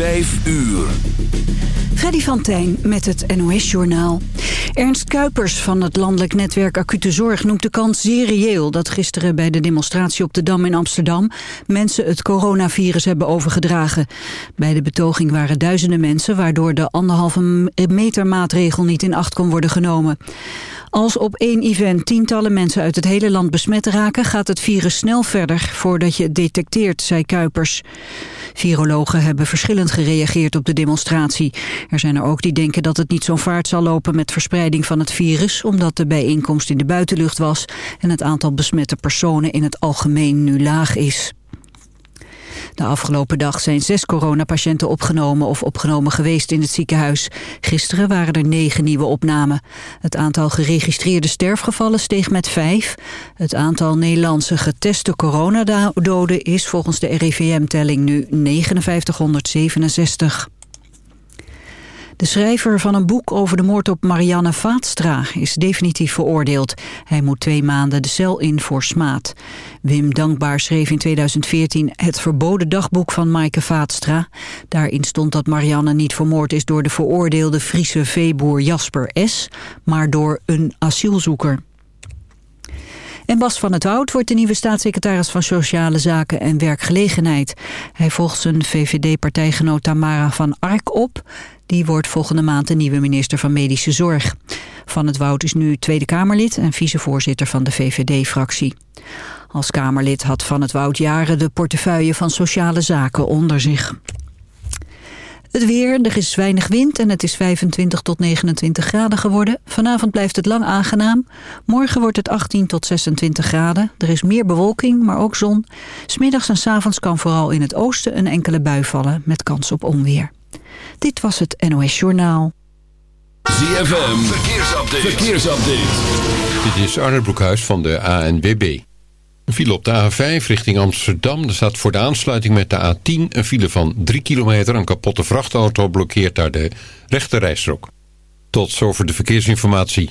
Vijf uur. Freddy van Tijn met het NOS-journaal. Ernst Kuipers van het Landelijk Netwerk Acute Zorg noemt de kans zeer reëel... dat gisteren bij de demonstratie op de Dam in Amsterdam... mensen het coronavirus hebben overgedragen. Bij de betoging waren duizenden mensen... waardoor de anderhalve meter maatregel niet in acht kon worden genomen. Als op één event tientallen mensen uit het hele land besmet raken... gaat het virus snel verder voordat je het detecteert, zei Kuipers. Virologen hebben verschillend gereageerd op de demonstratie. Er zijn er ook die denken dat het niet zo'n vaart zal lopen met verspreiding van het virus... omdat de bijeenkomst in de buitenlucht was... en het aantal besmette personen in het algemeen nu laag is. De afgelopen dag zijn zes coronapatiënten opgenomen of opgenomen geweest in het ziekenhuis. Gisteren waren er negen nieuwe opnamen. Het aantal geregistreerde sterfgevallen steeg met vijf. Het aantal Nederlandse geteste coronadoden is volgens de RIVM-telling nu 5967. De schrijver van een boek over de moord op Marianne Vaatstra is definitief veroordeeld. Hij moet twee maanden de cel in voor smaad. Wim Dankbaar schreef in 2014 het verboden dagboek van Maaike Vaatstra. Daarin stond dat Marianne niet vermoord is door de veroordeelde Friese veeboer Jasper S., maar door een asielzoeker. En Bas van het Hout wordt de nieuwe staatssecretaris van Sociale Zaken en Werkgelegenheid. Hij volgt zijn VVD-partijgenoot Tamara van Ark op. Die wordt volgende maand de nieuwe minister van Medische Zorg. Van het Woud is nu Tweede Kamerlid en vicevoorzitter van de VVD-fractie. Als Kamerlid had Van het Woud jaren de portefeuille van Sociale Zaken onder zich. Het weer, er is weinig wind en het is 25 tot 29 graden geworden. Vanavond blijft het lang aangenaam. Morgen wordt het 18 tot 26 graden. Er is meer bewolking, maar ook zon. Smiddags en s avonds kan vooral in het oosten een enkele bui vallen met kans op onweer. Dit was het NOS Journaal. ZFM, verkeersupdate. verkeersupdate. Dit is Arne Broekhuis van de ANWB. Een file op de A5 richting Amsterdam. Er staat voor de aansluiting met de A10 een file van 3 kilometer. Een kapotte vrachtauto blokkeert daar de rechte rijstrook. Tot zover de verkeersinformatie.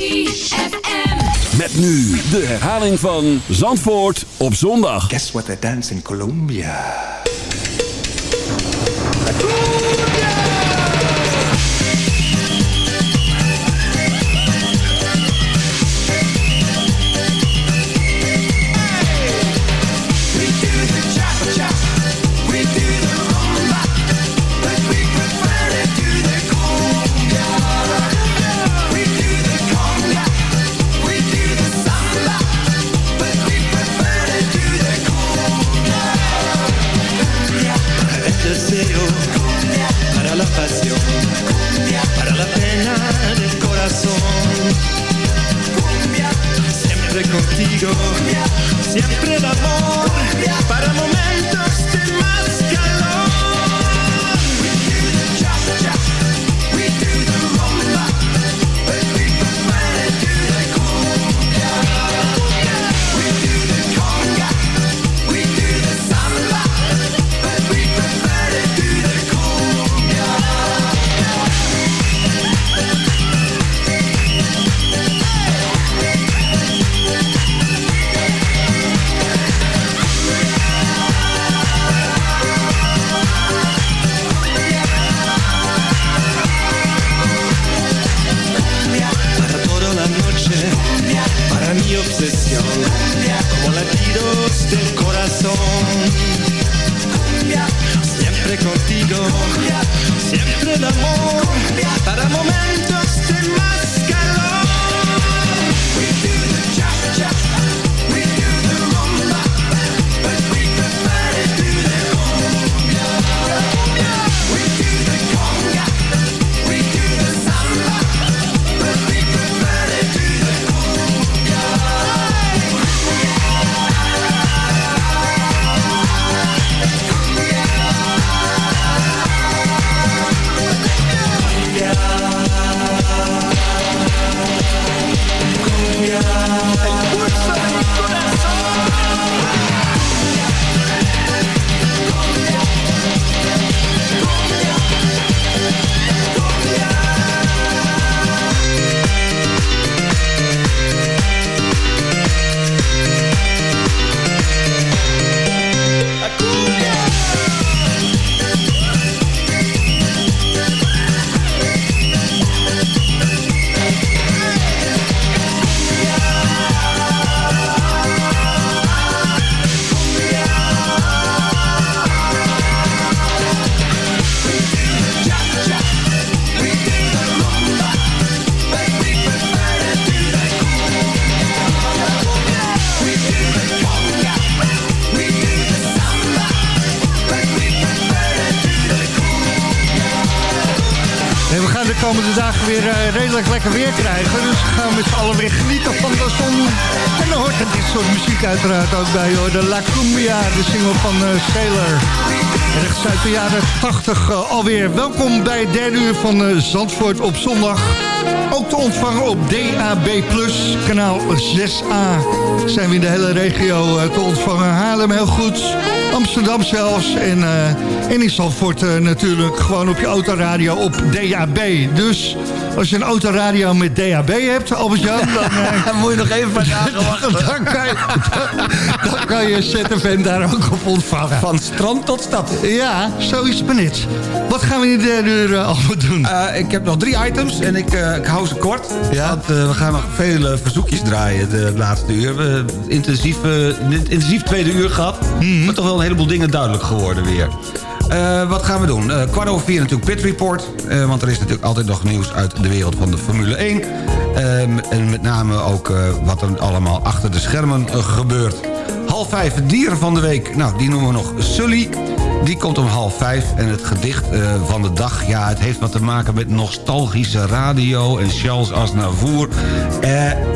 ZFM. Met nu de herhaling van Zandvoort op zondag. Guess what they dance in Colombia? deseo uiteraard ook bij hoor. De La Cumbia, de single van uh, Sailor. Rechts uit de jaren 80 alweer. Welkom bij het derde uur van Zandvoort op zondag. Ook te ontvangen op DAB+, kanaal 6A. Zijn we in de hele regio te ontvangen. Haarlem heel goed, Amsterdam zelfs. En, en in Zandvoort natuurlijk gewoon op je autoradio op DAB. Dus als je een autoradio met DAB hebt, Albert-Jan... Dan uh, moet je nog even dagen wachten. dan, kan je, dan, dan kan je ZFM daar ook op ontvangen. Van strand tot stad. Ja, zo is het maar niet. Wat gaan we in de derde uur allemaal doen? ik heb nog drie items en ik, ik hou ze kort. Ja? Want we gaan nog vele verzoekjes draaien de laatste uur. We hebben intensief, intensief tweede uur gehad. Mm Maar toch wel een heleboel dingen duidelijk geworden weer. Uh, wat gaan we doen? Uh, kwart over vier natuurlijk Pit Report. Uh, want er is natuurlijk altijd nog nieuws uit de wereld van de Formule 1. en met name ook wat er allemaal achter de schermen gebeurt. Half vijf, dieren van de week. Nou, die noemen we nog Sully. Die komt om half vijf. En het gedicht van de dag, ja, het heeft wat te maken met nostalgische radio... en Charles Aznavour.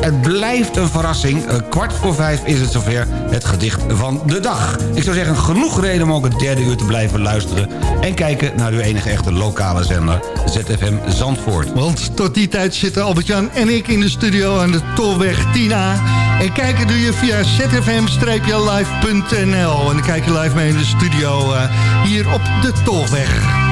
het blijft een verrassing. kwart voor vijf is het zover het gedicht van de dag. Ik zou zeggen, genoeg reden om ook het derde uur te blijven luisteren... en kijken naar uw enige echte lokale zender, ZFM Zandvoort. Want tot die tijd zitten Albert-Jan en ik in de studio aan de Tolweg 10A... En kijken doe je via zfm-live.nl. En dan kijk je live mee in de studio uh, hier op de Tolweg.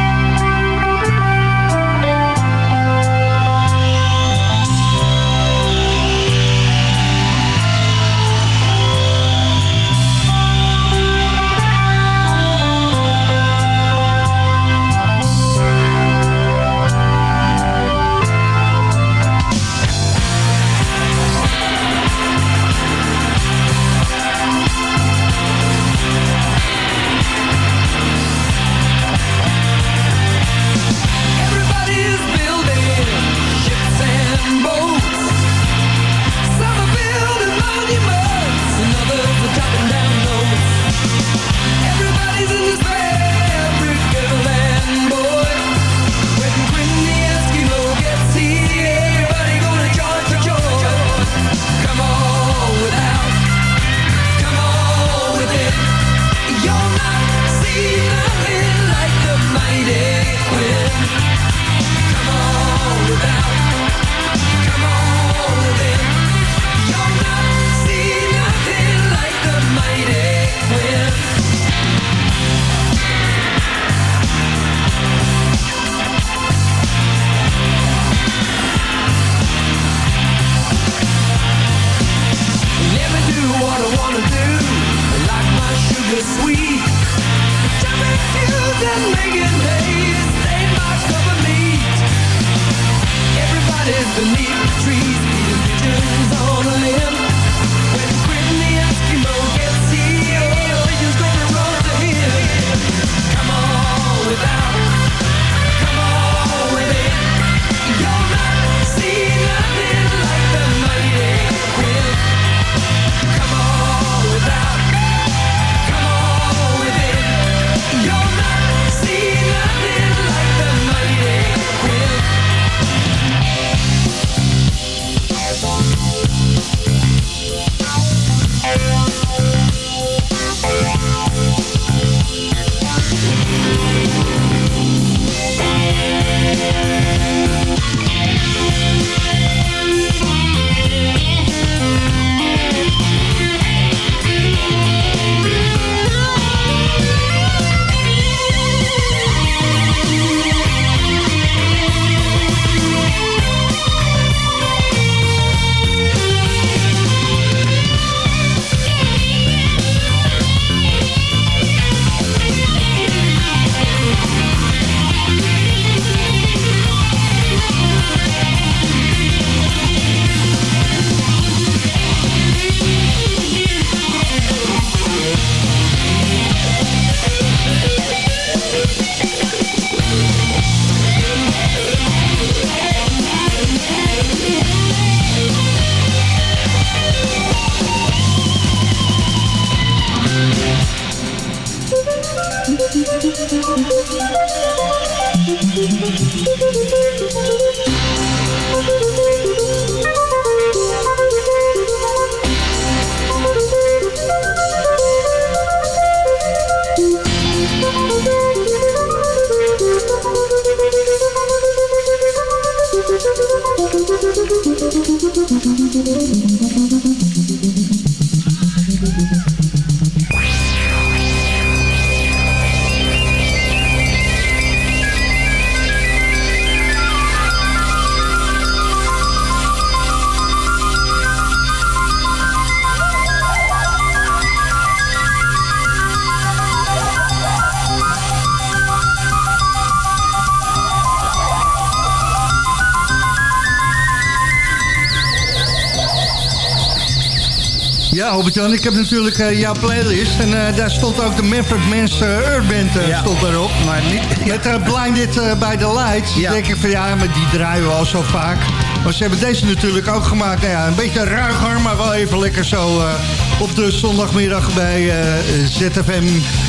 Albert-Jan, ik heb natuurlijk eh, jouw playlist. En eh, daar stond ook de Manfred Mans uh, Earth Band Ja. stond daarop. Maar niet... Met uh, Blinded by the Lights. Ja. Denk ik van ja, maar die draaien we al zo vaak. Maar ze hebben deze natuurlijk ook gemaakt. Nou ja, een beetje ruiger, maar wel even lekker zo eh, op de zondagmiddag bij eh, ZFM.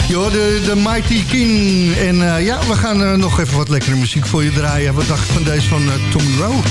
Je hoorde de Mighty King. En eh, ja, we gaan eh, nog even wat lekkere muziek voor je draaien. Wat dacht je van deze van eh, Tommy Rowe?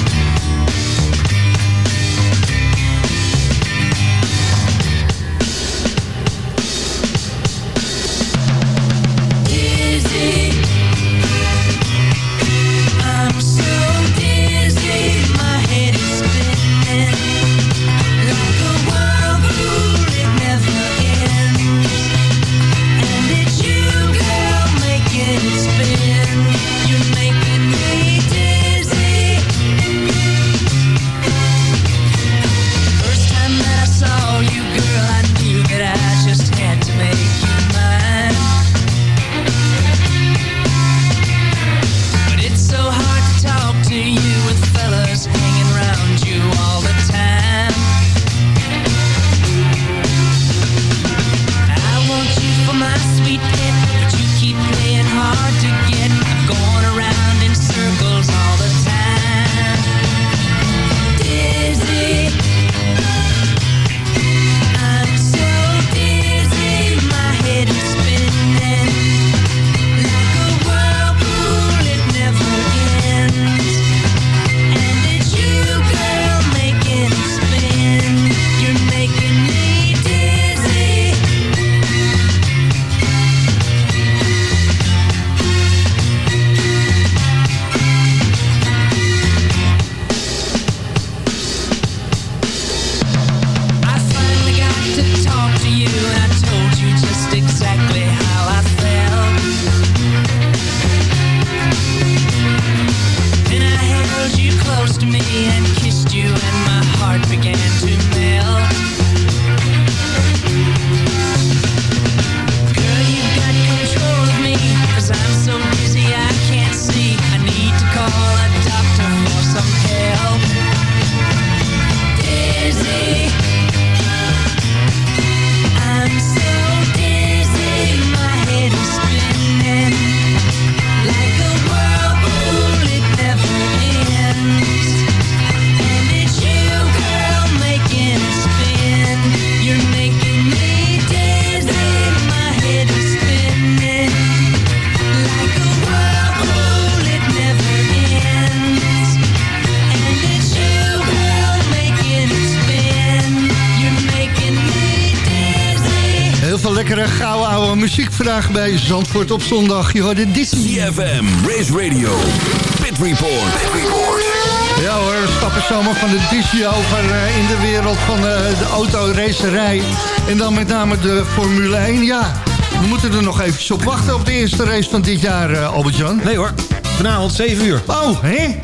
Vandaag bij Zandvoort op zondag. Je hoorde Disney. CFM, Race Radio, Pit Report. Pit Report. Ja hoor, we stappen zomaar van de Disney over eh, in de wereld van eh, de autoracerij. En dan met name de Formule 1. Ja, we moeten er nog even op wachten op de eerste race van dit jaar, eh, Albert-Jan. Nee hoor, vanavond 7 uur. Oh, hè?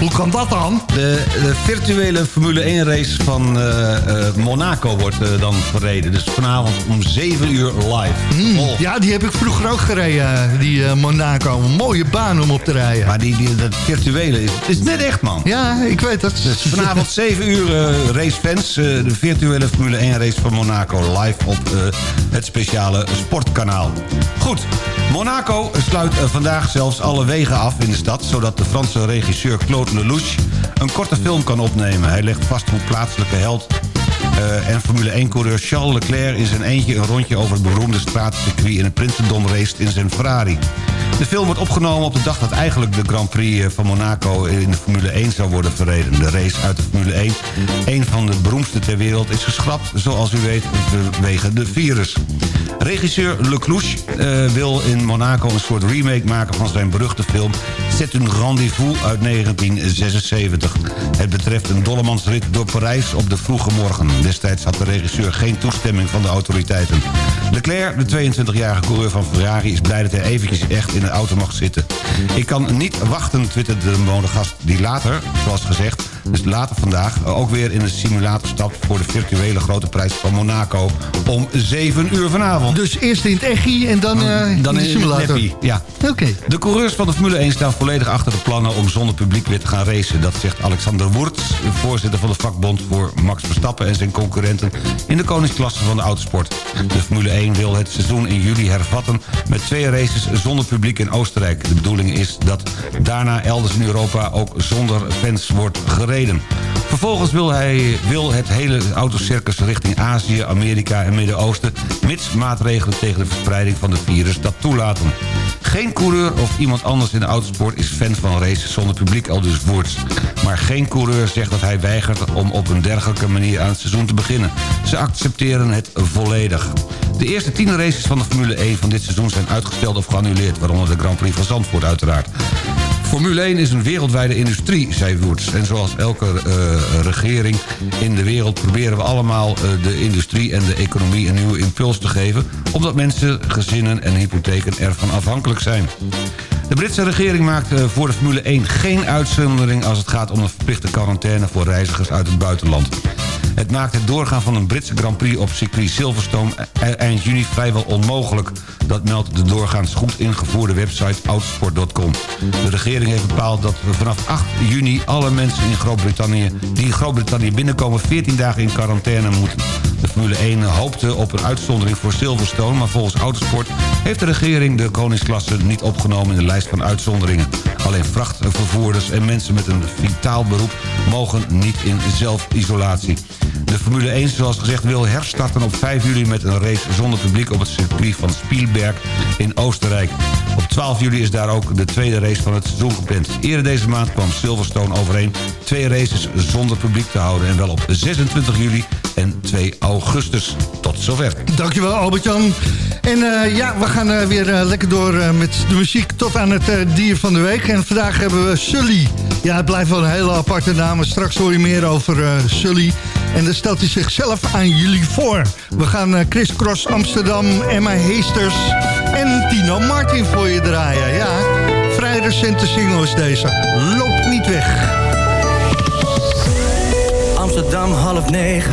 Hoe kan dat dan? De, de virtuele Formule 1 race van eh, eh, Monaco wordt eh, dan verreden. Dus vanavond om 7 uur live. Oh. Ja, die heb ik vroeger ook gereden, die Monaco. Een mooie baan om op te rijden. Maar die, die, dat virtuele is, is net echt man. Ja, ik weet het. Dus vanavond 7 uur racefans. de virtuele Formule 1 race van Monaco live op het speciale sportkanaal. Goed, Monaco sluit eh, vandaag zelfs alle wegen af in de stad... zodat de Franse regisseur Claude Lelouch een korte film kan opnemen. Hij legt vast hoe plaatselijke held eh, en Formule 1-coureur Charles Leclerc... in zijn eentje een rondje over het beroemde straatcircuit... in het Prinsendom race in zijn Ferrari. De film wordt opgenomen op de dag dat eigenlijk de Grand Prix eh, van Monaco in de Formule 1 zou worden verreden. De race uit de Formule 1, een van de beroemdste ter wereld, is geschrapt, zoals u weet, vanwege de virus. Regisseur Leclouche uh, wil in Monaco een soort remake maken van zijn beruchte film C'est un rendez-vous uit 1976. Het betreft een dollemansrit door Parijs op de vroege morgen. Destijds had de regisseur geen toestemming van de autoriteiten. Leclerc, de 22-jarige coureur van Ferrari, is blij dat hij eventjes echt in auto mag zitten. Ik kan niet wachten, twitterde de modegast die later, zoals gezegd dus later vandaag eh, ook weer in de simulator stapt... voor de virtuele grote prijs van Monaco om 7 uur vanavond. Dus eerst in het echi en dan, eh Dan in de simulator. ja. Oké. De coureurs van de Formule 1 staan volledig achter de plannen om zonder publiek weer te gaan racen. Dat zegt Alexander Wurts, voorzitter van de vakbond voor Max Verstappen en zijn concurrenten in de koningsklasse van de autosport. De Formule 1 wil het seizoen in juli hervatten met twee races zonder publiek in Oostenrijk. De bedoeling is dat daarna elders in Europa ook zonder fans wordt gereden. Vervolgens wil hij wil het hele autocircus richting Azië, Amerika en Midden-Oosten... mits maatregelen tegen de verspreiding van het virus dat toelaten. Geen coureur of iemand anders in de autosport is fan van races zonder publiek, al dus Woerts. Maar geen coureur zegt dat hij weigert om op een dergelijke manier aan het seizoen te beginnen. Ze accepteren het volledig. De eerste tien races van de Formule 1 van dit seizoen zijn uitgesteld of geannuleerd... waaronder de Grand Prix van Zandvoort uiteraard. Formule 1 is een wereldwijde industrie, zei Woerts. En zoals elke eh, regering in de wereld proberen we allemaal eh, de industrie en de economie een nieuwe impuls te geven... omdat mensen, gezinnen en hypotheken ervan afhankelijk zijn. De Britse regering maakt eh, voor de Formule 1 geen uitzondering... als het gaat om een verplichte quarantaine voor reizigers uit het buitenland. Het maakt het doorgaan van een Britse Grand Prix op circuit Silverstone e- eind juni vrijwel onmogelijk. Dat meldt de doorgaans goed ingevoerde website autosport.com. De regering heeft bepaald dat vanaf 8 juni alle mensen in Groot-Brittannië... die in Groot-Brittannië binnenkomen 14 dagen in quarantaine moeten. Formule 1 hoopte op een uitzondering voor Silverstone... maar volgens Autosport heeft de regering de koningsklasse niet opgenomen... in de lijst van uitzonderingen. Alleen vrachtvervoerders en mensen met een vitaal beroep... mogen niet in zelfisolatie. De Formule 1, zoals gezegd, wil herstarten op 5 juli... met een race zonder publiek op het circuit van Spielberg in Oostenrijk. Op 12 juli is daar ook de tweede race van het seizoen gepland. Eerder deze maand kwam Silverstone overeen... twee races zonder publiek te houden... en wel op 26 juli en 2 augustus. Tot zover. Dankjewel Albert-Jan. En eh, ja, we gaan eh, weer eh, lekker door eh, met de muziek tot aan het eh, dier van de week. En vandaag hebben we Sully. Ja, het blijft wel een hele aparte naam. Straks hoor je meer over eh, Sully. En dan stelt hij zichzelf aan jullie voor. We gaan eh, Chris Cross Amsterdam, Emma Heesters en Tino Martin voor je draaien. Ja, vrij recente single is deze. Loop niet weg. Amsterdam half negen,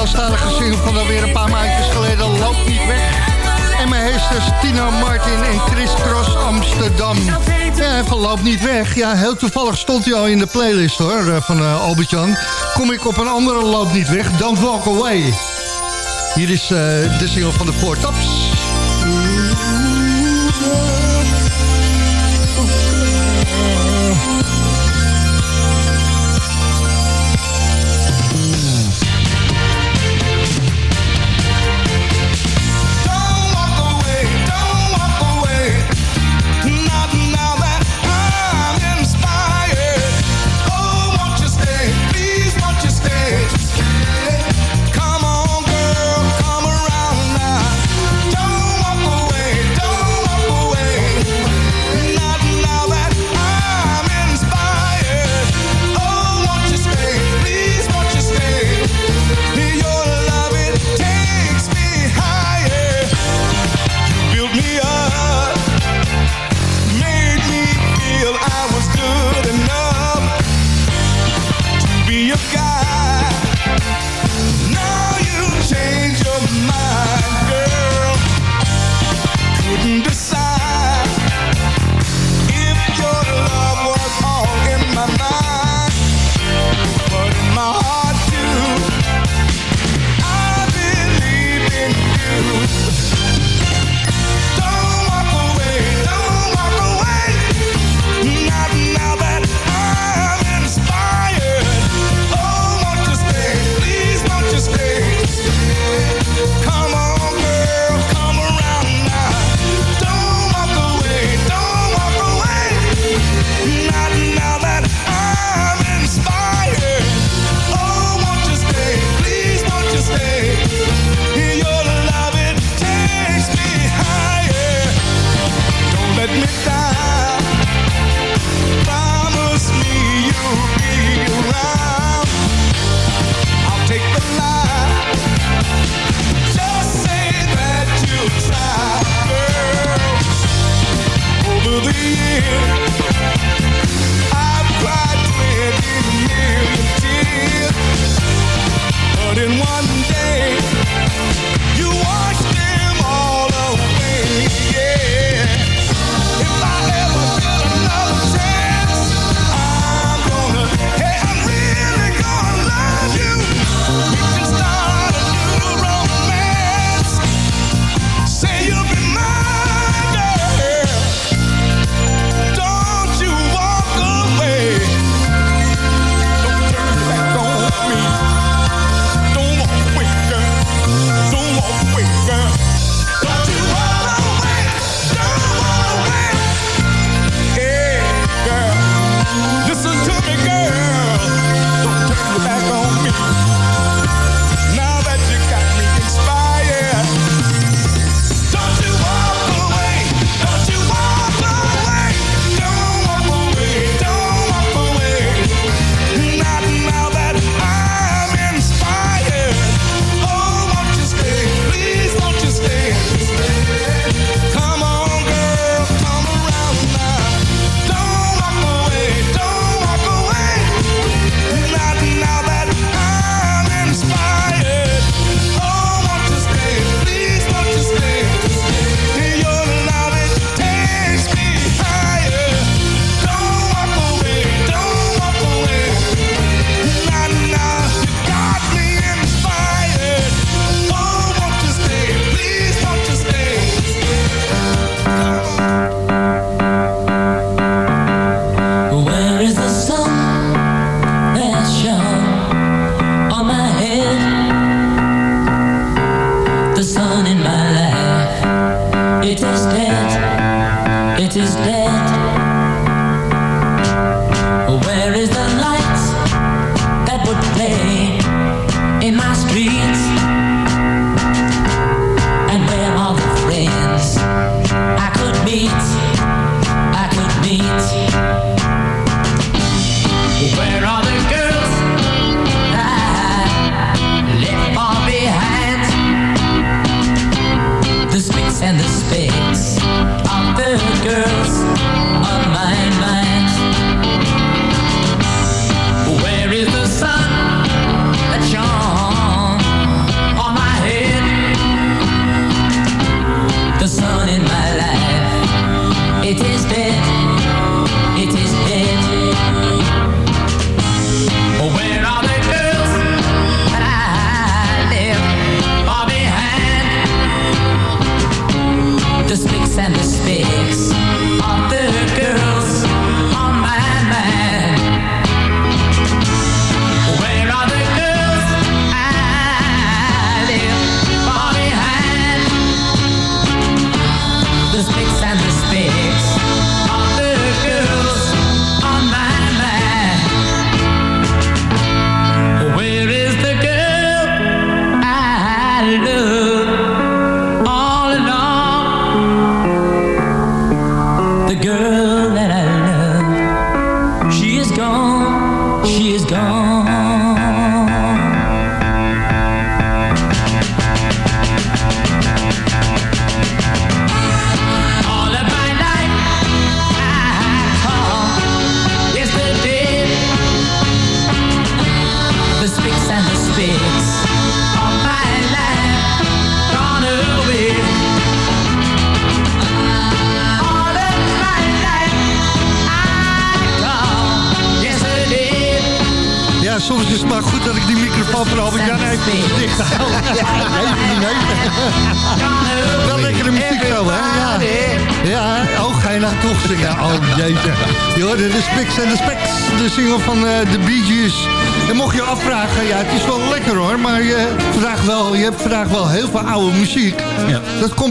Nederlandstalige gezien, van alweer een paar maandjes geleden. Loopt niet weg. En mijn heesters Tina Martin en Chris Cross Amsterdam. Ja, van loopt niet weg. Ja, heel toevallig stond hij al in de playlist hoor, eh, van eh, Albert Jan. Kom ik op een andere loop niet weg, Don't Walk Away. Hier is eh, de single van de Four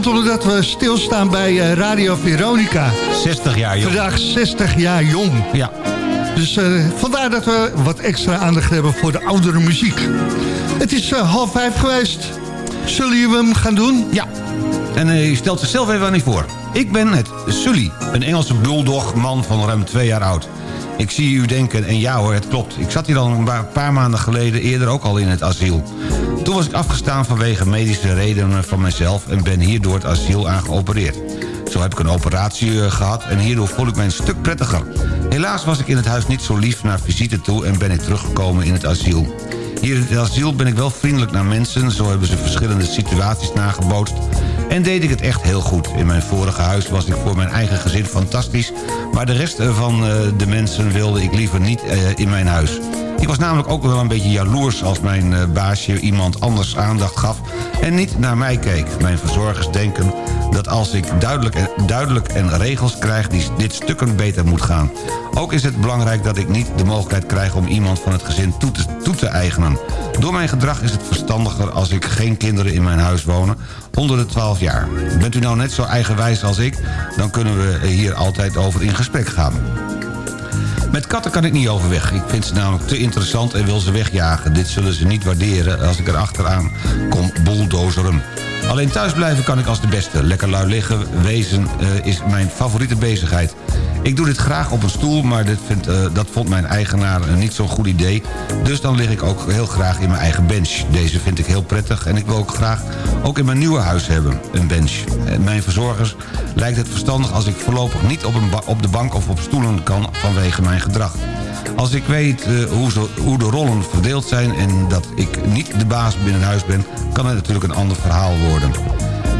komt omdat we stilstaan bij eh, Radio Veronica. 60 jaar jong. Vandaag 60 jaar jong. Ja. Dus eh, vandaar dat we wat extra aandacht hebben voor de oudere muziek. Het is eh, half vijf geweest. Zullen we hem gaan doen? Ja. En uh, je stelt zichzelf even aan niet voor. Ik ben het Sully, een Engelse bulldog man van ruim twee jaar oud. Ik zie u denken, en ja hoor, het klopt. Ik zat hier al een paar maanden geleden eerder ook al in het asiel. Toen was ik afgestaan vanwege medische redenen van mezelf... en ben hier door het asiel aan geopereerd. Zo heb ik een operatie eh, gehad en hierdoor voel ik mij een stuk prettiger. Helaas was ik in het huis niet zo lief naar visite toe... en ben ik teruggekomen in het asiel. Hier in het asiel ben ik wel vriendelijk naar mensen... zo hebben ze verschillende situaties nagebootst... en deed ik het echt heel goed. In mijn vorige huis was ik voor mijn eigen gezin fantastisch... maar de rest van eh, de mensen wilde ik liever niet eh, in mijn huis. Ik was namelijk ook wel een beetje jaloers als mijn eh, baasje iemand anders aandacht gaf... en niet naar mij keek. Mijn verzorgers denken dat als ik duidelijk en, duidelijk en regels krijg... die dit stukken beter moet gaan. Ook is het belangrijk dat ik niet de mogelijkheid krijg... om iemand van het gezin toe te, toe te eigenen. Door mijn gedrag is het verstandiger als ik geen kinderen in mijn huis wonen... onder de 12 jaar. Bent u nou net zo eigenwijs als ik... dan kunnen we hier altijd over in gesprek gaan. Met katten kan ik niet overweg. Ik vind ze namelijk te interessant en wil ze wegjagen. Dit zullen ze niet waarderen als ik er achteraan kom bulldozeren. Alleen thuisblijven kan ik als de beste. Lekker lui liggen, wezen eh, is mijn favoriete bezigheid. Ik doe dit graag op een stoel, maar vindt, eh, dat vond mijn eigenaar eh, niet zo'n goed idee. Dus dan lig ik ook heel graag in mijn eigen bench. Deze vind ik heel prettig en ik wil ook graag ook in mijn nieuwe huis hebben, een bench. En mijn verzorgers lijkt het verstandig als ik voorlopig niet op, een op de bank of op stoelen kan vanwege mijn gedrag. Als ik weet eh, hoe, hoe de rollen verdeeld zijn en dat ik niet de baas binnen huis ben... kan het natuurlijk een ander verhaal worden.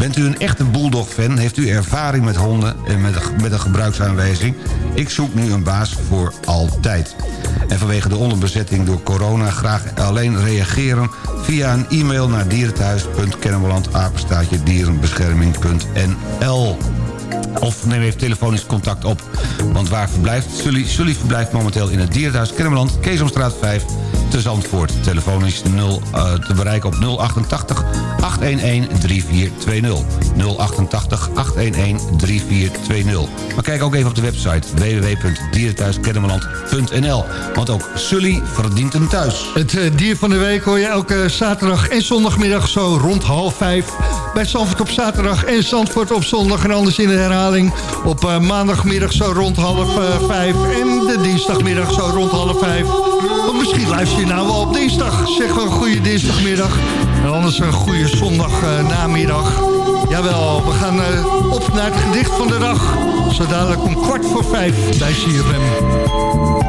Bent u een echte bulldog-fan? Heeft u ervaring met honden en met, een- met gebruiksaanwijzing? Ik zoek nu een baas voor altijd. En vanwege de onderbezetting door corona graag alleen reageren... via een e-mail naar dierenthuis.kennemerland, dierenbescherming.nl. Of neem even telefonisch contact op. Want waar verblijft Sully? Sully verblijft momenteel in het Dierenthuis Kennemerland, Keesomstraat 5 te Zandvoort. Telefonisch 0, eh, te bereiken op 088 811 3420. 088 811 3420. Maar kijk ook even op de website www.dierenthuiskennemerland.nl. Want ook Sully verdient een thuis. Het eh, dier van de week hoor je elke zaterdag en zondagmiddag zo rond half vijf. Bij Zandvoort op zaterdag en Zandvoort op zondag. En anders in de herhaling op eh, maandagmiddag zo rond half vijf. En de dinsdagmiddag zo rond half vijf. Want misschien luister nou wel op dinsdag. Zeg wel een goede dinsdagmiddag. En anders een goede zondagnamiddag. Jawel, we gaan eh, op naar het gedicht van de dag. Zo dadelijk om kwart voor vijf bij CFM.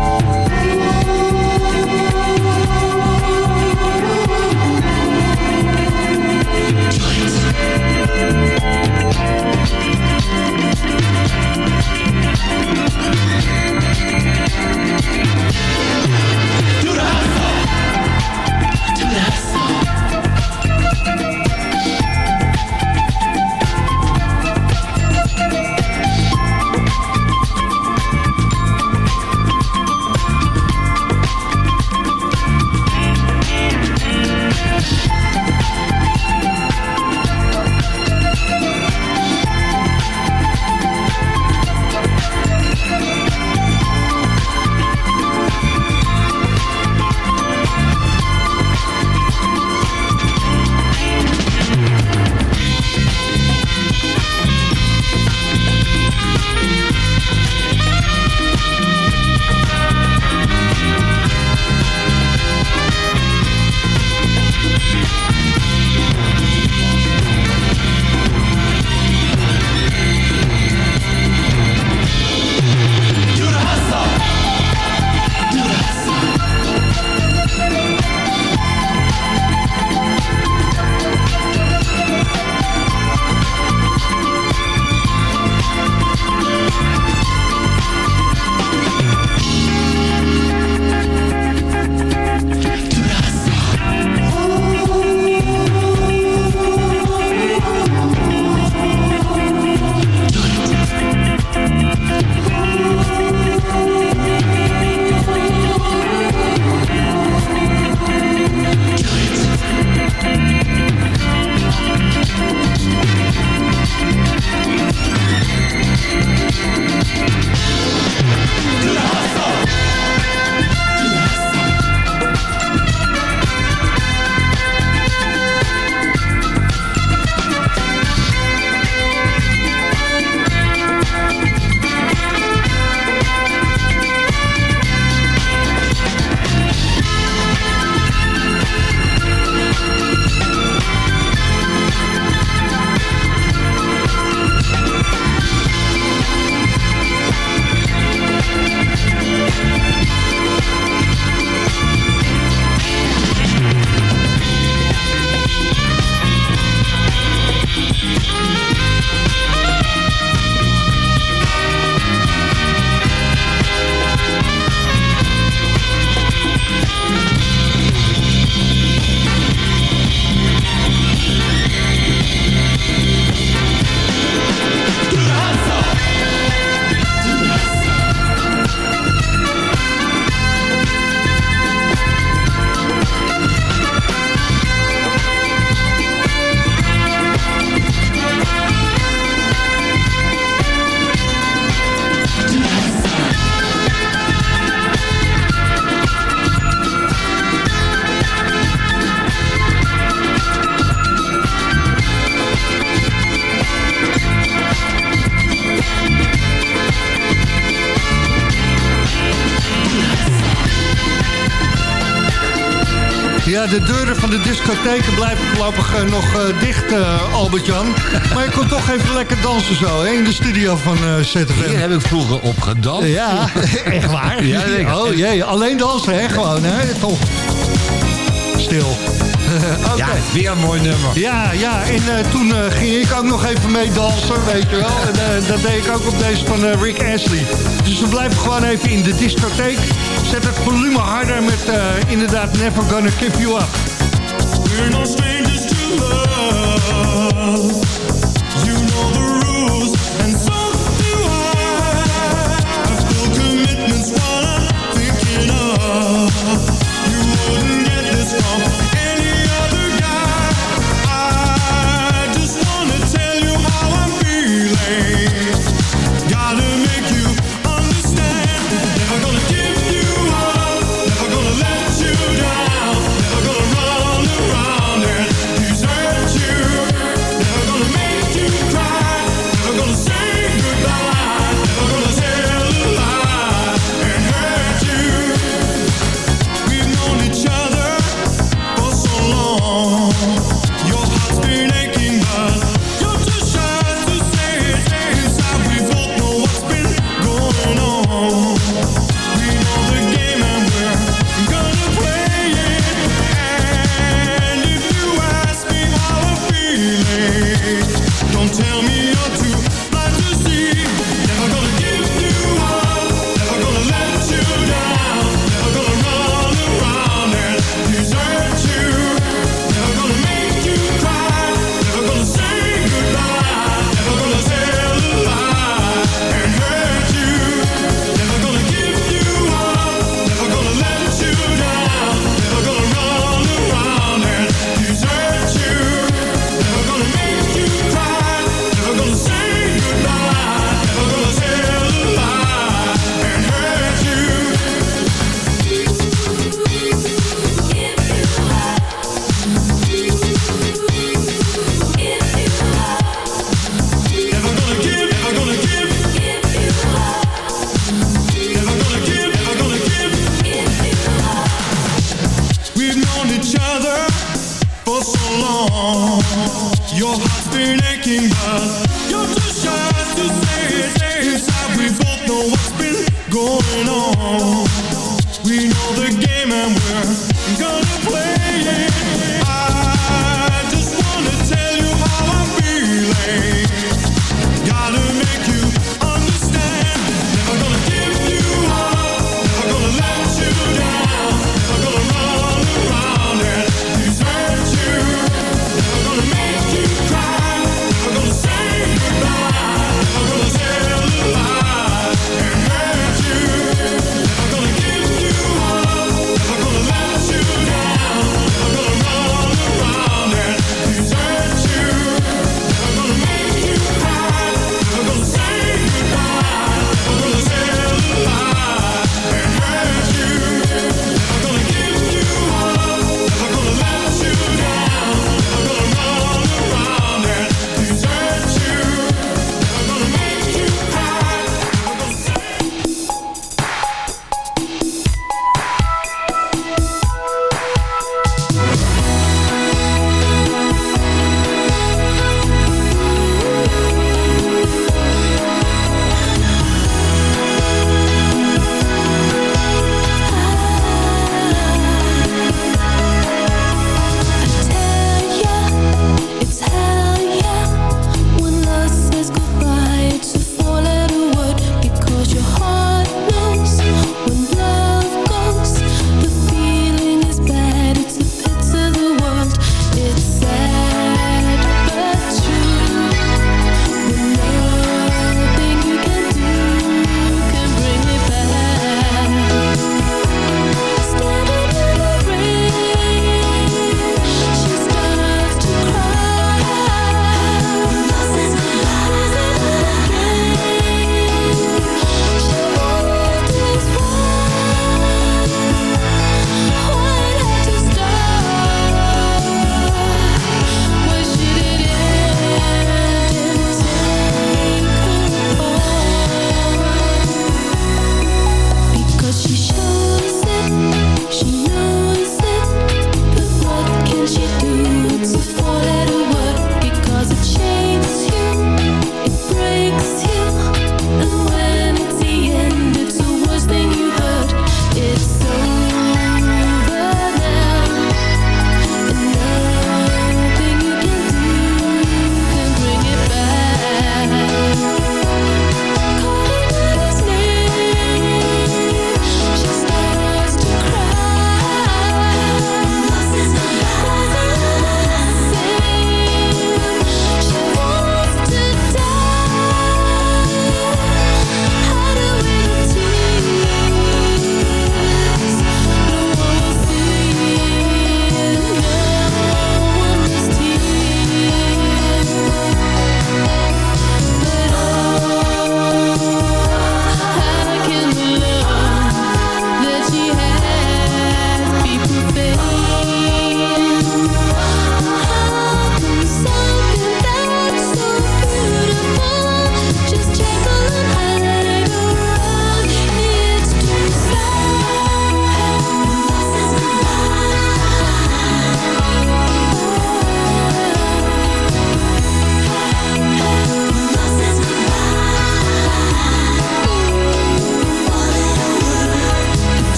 De discotheken blijven voorlopig eh, nog eh, dicht, eh, Albert-Jan. Maar je kon toch even lekker dansen zo, hè, in de studio van ZFM. Hier heb ik vroeger op gedanst. Ja, echt waar? Ja. Oh jee, alleen dansen, hè, gewoon, hè? Toch. Stil. Ja, weer een mooi nummer. Ja, ja, en toen ging ik ook nog even mee dansen, weet je wel. En dat deed ik ook op deze van Rick Ashley. Dus we blijven gewoon even in de discotheek. Zet het volume harder met inderdaad Never Gonna Give You Up. We're no strangers to love.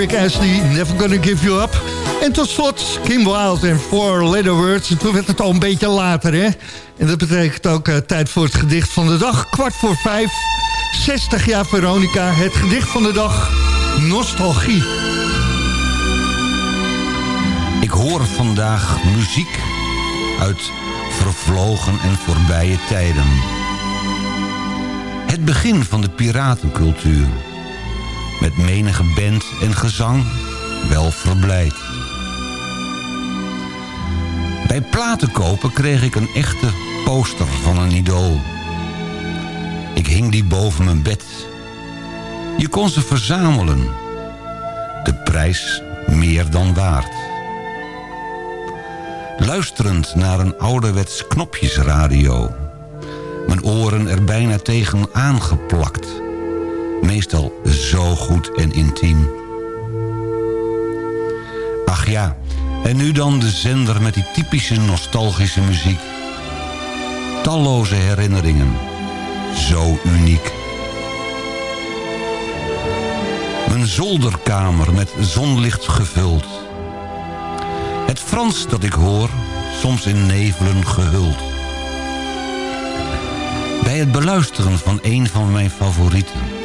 Rick Astley, Never Gonna Give You Up. En tot slot Kim Wilde en Four Letter Words. Toen werd het al een beetje later, hè? En dat betekent ook eh, tijd voor het gedicht van de dag. Kwart voor vijf, 60 jaar Veronica. Het gedicht van de dag, Nostalgie. Ik hoor vandaag muziek uit vervlogen en voorbije tijden. Het begin van de piratencultuur. Met menige band en gezang wel verblijd. Bij platen kopen kreeg ik een echte poster van een idool. Ik hing die boven mijn bed. Je kon ze verzamelen. De prijs meer dan waard. Luisterend naar een ouderwets knopjesradio. Mijn oren er bijna tegen aangeplakt. Meestal zo goed en intiem. Ach ja, en nu dan de zender met die typische nostalgische muziek. Talloze herinneringen. Zo uniek. Mijn zolderkamer met zonlicht gevuld. Het Frans dat ik hoor, soms in nevelen gehuld. Bij het beluisteren van een van mijn favorieten.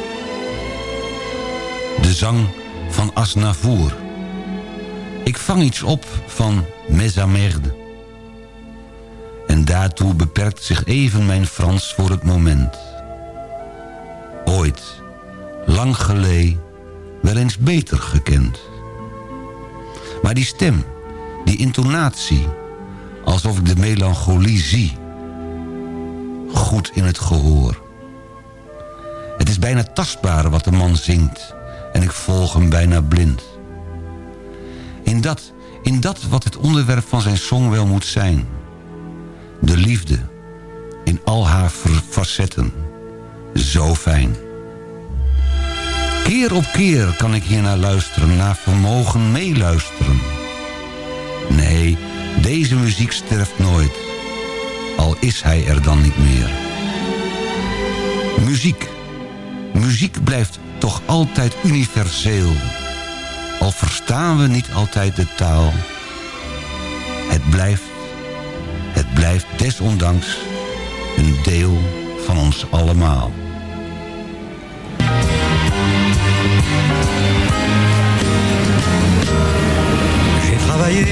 De zang van Asnavour. Ik vang iets op van Mesamerde. En daartoe beperkt zich even mijn Frans voor het moment. Ooit, lang geleden, wel eens beter gekend. Maar die stem, die intonatie, alsof ik de melancholie zie. Goed in het gehoor. Het is bijna tastbaar wat de man zingt en ik volg hem bijna blind. In dat, in dat wat het onderwerp van zijn song wel moet zijn. De liefde, in al haar facetten. Zo fijn. Keer op keer kan ik hier naar luisteren, naar vermogen meeluisteren. Nee, deze muziek sterft nooit. Al is hij er dan niet meer. Muziek. Muziek blijft toch altijd universeel. Al verstaan we niet altijd de taal. Het blijft, het blijft desondanks een deel van ons allemaal. J'ai travaillé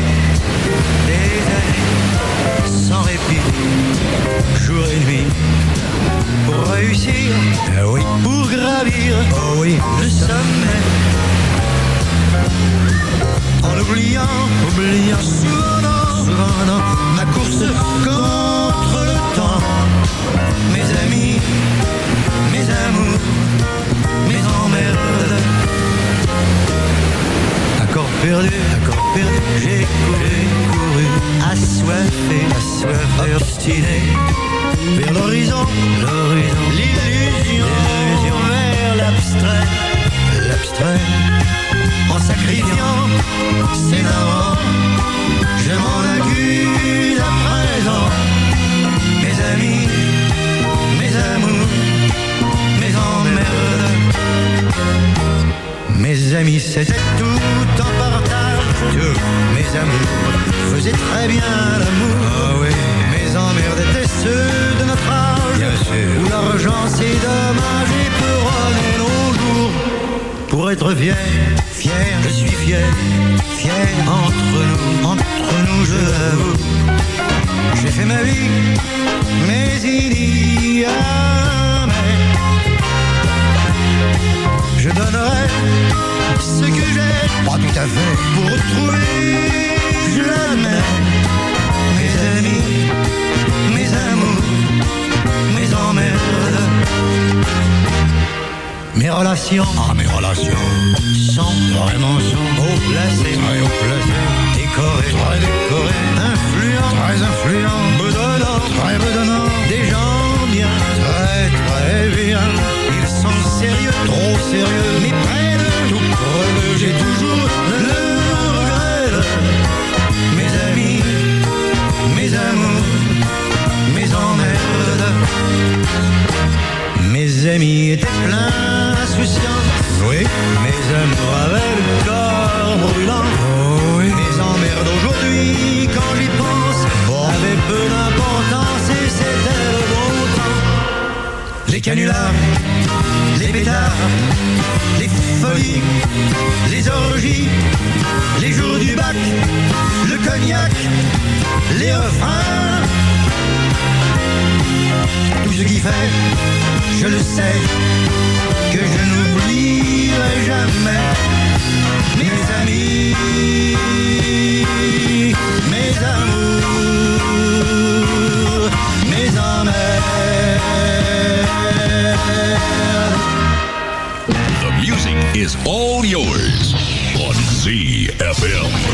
des années sans répit, jour et nuit, pour réussir, oui. pour gravir Oh oui. le sommet. En oubliant, oubliant souvent, souvent ma course contre le temps. Mes amis, mes amours, mes emmerdes. Accord perdu, accord perdu, j'ai couru, couru, assoiffé, assoiffé, obstiné, vers l'horizon, l'horizon, l'illusion, l'illusion, vers l'abstrait, l'abstrait, en sacrifiant ses narrants, je m'en accuse à présent, mes amis, mes amours, mes emmerdes. Mes amis, c'était tout en partage. Tous mes amours faisaient très bien l'amour. Mes emmerdes étaient ceux de notre âge. Où l'argent, c'est dommage et peut nos jours. Pour être fier, fier, je suis fier, fier entre nous, entre nous, je l'avoue. J'ai fait ma vie, mais il y a Je donnerai ce que j'ai, pas tout à fait, pour retrouver, je l'admets, mes amis, mes amours, mes emmerdes. Mes relations, ah mes relations, sont vraiment sont haut placées, très haut placées, décorées, très décorées, influents, très influents, bedonnants, très bedonnants, des gens bien, très très bien. Ils sont sérieux, trop sérieux, mais près de tout. Creux, j'ai toujours le mes amis étaient pleins d'insouciance. Oui. Mes amours avaient le corps brûlant. Oh oui. Mes emmerdes d'aujourd'hui, quand j'y pense, avaient peu d'importance et c'était le bon temps. Les canulars, les pétards, les folies, les orgies, les jours du bac, le cognac, les refrains. Tout ce qui fait, je le sais, que je n'oublierai jamais mes amis, mes amours, mes emmerdes. The music is all yours on ZFM.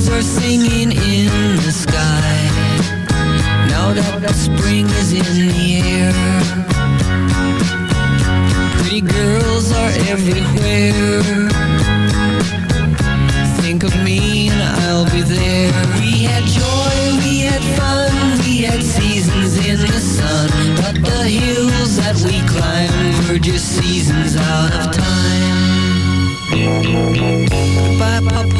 Birds are singing in the sky. Now that spring is in the air. Pretty girls are everywhere. Think of me and I'll be there. We had joy, we had fun, we had seasons in the sun. But the hills that we climbed were just seasons out of time. Goodbye, Papa,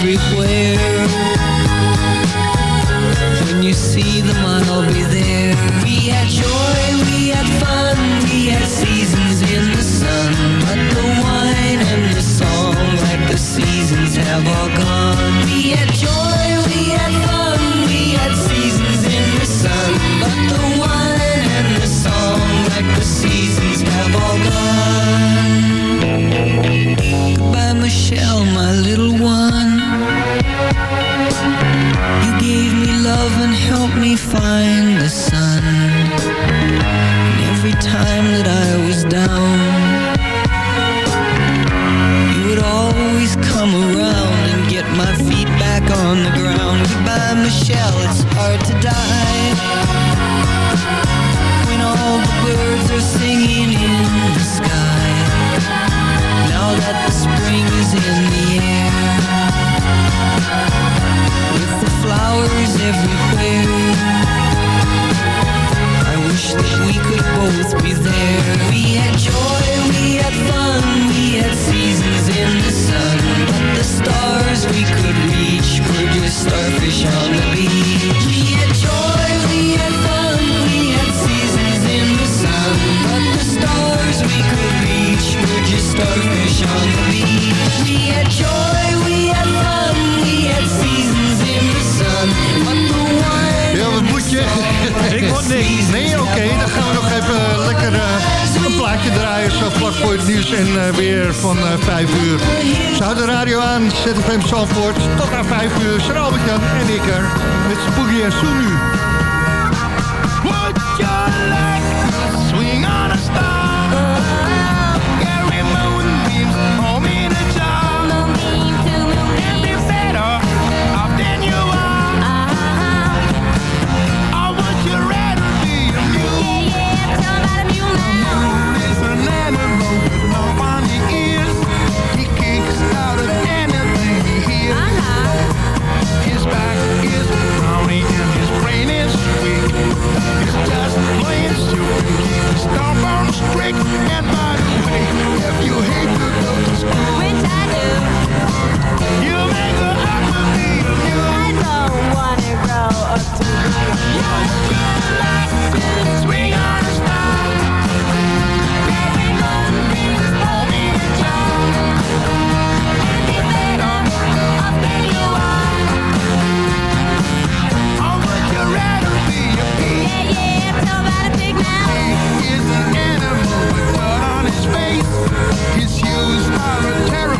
everywhere. When you see them, I'll be find starfish on the beach. We had en eh, weer van eh 5 uur. Ze de radio aan, ZFM Zandvoort. Tot aan 5 uur. Albert-Jan en ik er. Met Spooky en Sunu. strict and by the way, if you hate to go to school, which I do, you make her out of you. I don't wanna grow up to be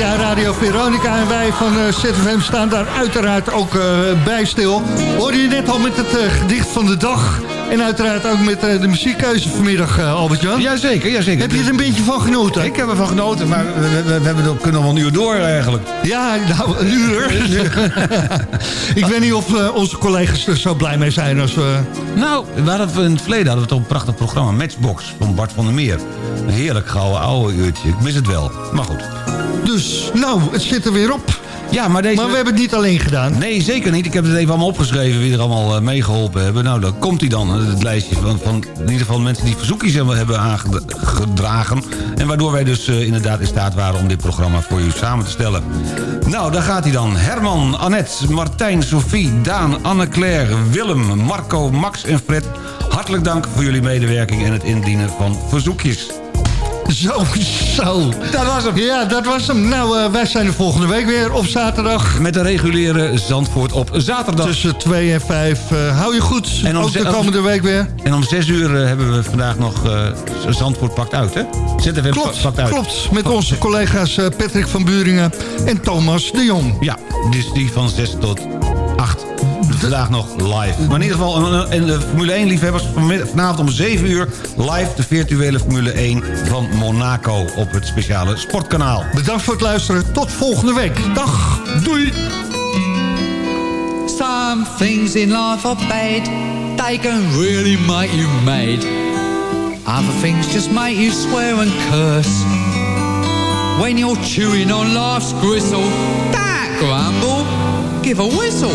60 jaar Radio Veronica. En wij van eh, ZFM staan daar uiteraard ook eh, bij stil. Hoorde je net al met het eh, gedicht van de dag. En uiteraard ook met de muziekkeuze vanmiddag, Albert-Jan. Jazeker, jazeker. Heb je er een beetje van genoten? Ik heb ervan genoten, maar we, we, we hebben er- kunnen wel een uur door eigenlijk. Ja, nou, een uur. ik weet niet of onze collega's er zo blij mee zijn als we... Nou, we hadden, in het verleden hadden we toch een prachtig programma. Matchbox van Bart van der Meer. Een heerlijk gouden oude uurtje. Ik mis het wel. Maar goed. Dus, nou, het zit er weer op. Ja, maar deze... Maar we hebben het niet alleen gedaan. Nee, zeker niet. Ik heb het even allemaal opgeschreven wie er allemaal eh, meegeholpen hebben. Nou, dan komt hij dan, het lijstje van, van in ieder geval mensen die verzoekjes hebben, hebben aangedragen. En waardoor wij dus eh, inderdaad in staat waren om dit programma voor u samen te stellen. Nou, daar gaat hij dan. Herman, Annette, Martijn, Sophie, Daan, Anne-Claire, Willem, Marco, Max en Fred. Hartelijk dank voor jullie medewerking en het indienen van verzoekjes. Zo, zo. Dat was hem. Ja, dat was hem. Nou, eh, wij zijn er volgende week weer op zaterdag. Met de reguliere Zandvoort op zaterdag. Tussen 2 en 5. hou je goed. En om Ook de komende week weer. En om 6 uur eh, hebben we vandaag nog eh, Zandvoort pakt uit, hè? ZFM Klopt, pakt uit. klopt. Met onze collega's eh, Patrick van Buringen en Thomas de Jong. Ja, dus die van 6 tot 8. Vandaag nog live. Maar in ieder geval, en- de Formule 1 liefhebbers vanmiddag- vanavond om 7 uur... live de virtuele Formule 1 van Monaco op het speciale sportkanaal. Bedankt voor het luisteren. Tot volgende week. Dag. Doei. Some things in life are bad, they can really make you mad. Other things just make you swear and curse. When you're chewing on life's gristle, don't grumble, give a whistle.